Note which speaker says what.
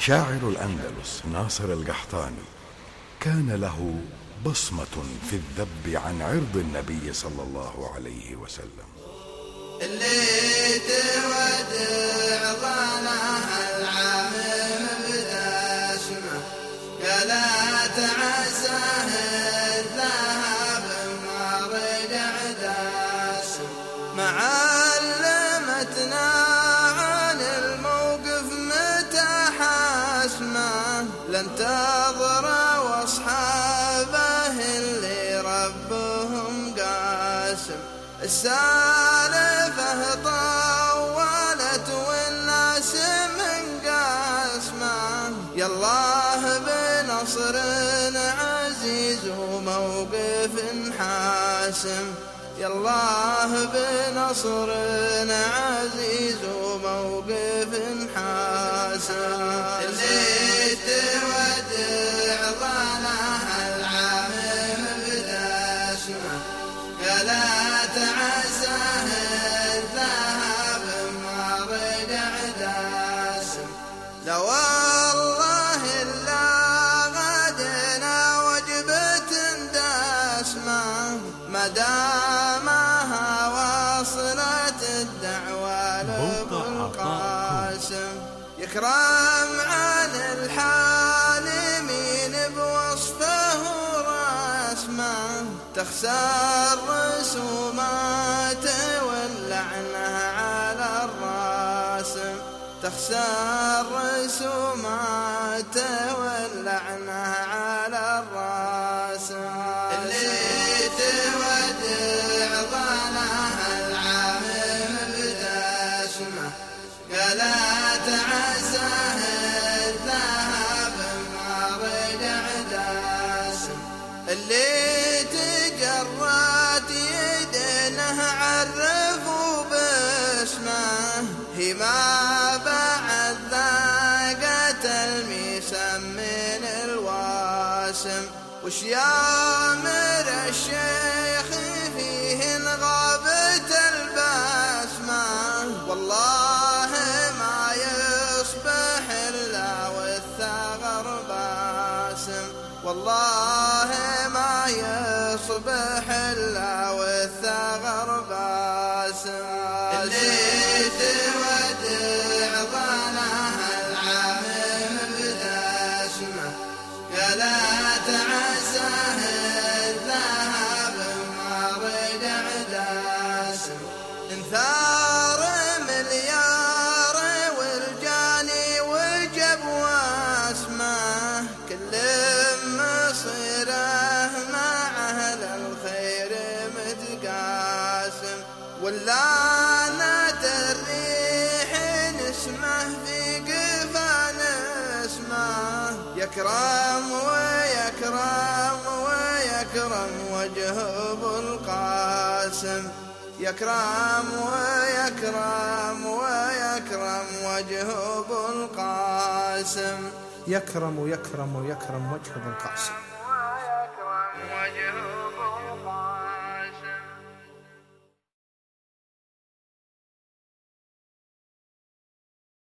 Speaker 1: شاعر الأندلس ناصر القحطاني كان له بصمة في الذب عن عرض النبي صلى الله عليه وسلم.
Speaker 2: اللي قال تعساه الذهب ما رجع معلمتنا تضر واصحابه اللي ربهم قاسم. السالفة طولت والناس من قاسمة. يالله بنصر عزيز وموقف حاسم. يالله بنصر عزيز وموقف حاسم اللي تودع ظنها العامم بتسمه قال تعساه الذهب ما رجع داسم لو والله إلا غدنا وجبة دامها وصلت الدعوة لابو القاسم يكرم عن الحالمين بوصفه ورسمه تخسر رسوماته واللعنة على الراسم تخسر رسوماته واللعنة الواسم وش يامر الشيخ فيه غابت البسمة؟ والله ما يصبح إلا والثغر باسم. والله ما يصبح إلا والثغر باسم. قال تعساه الذهب ما رجع داسم انثار مليار والجاني وجب واسمه. كل مصيره مع أهل الخير متقاسم. ولانت يكرم ويكرم ويكرم وجه أبو القاسم. يكرم ويكرم ويكرم وجه أبو القاسم.
Speaker 3: يكرم ويكرم ويكرم وجه أبو القاسم.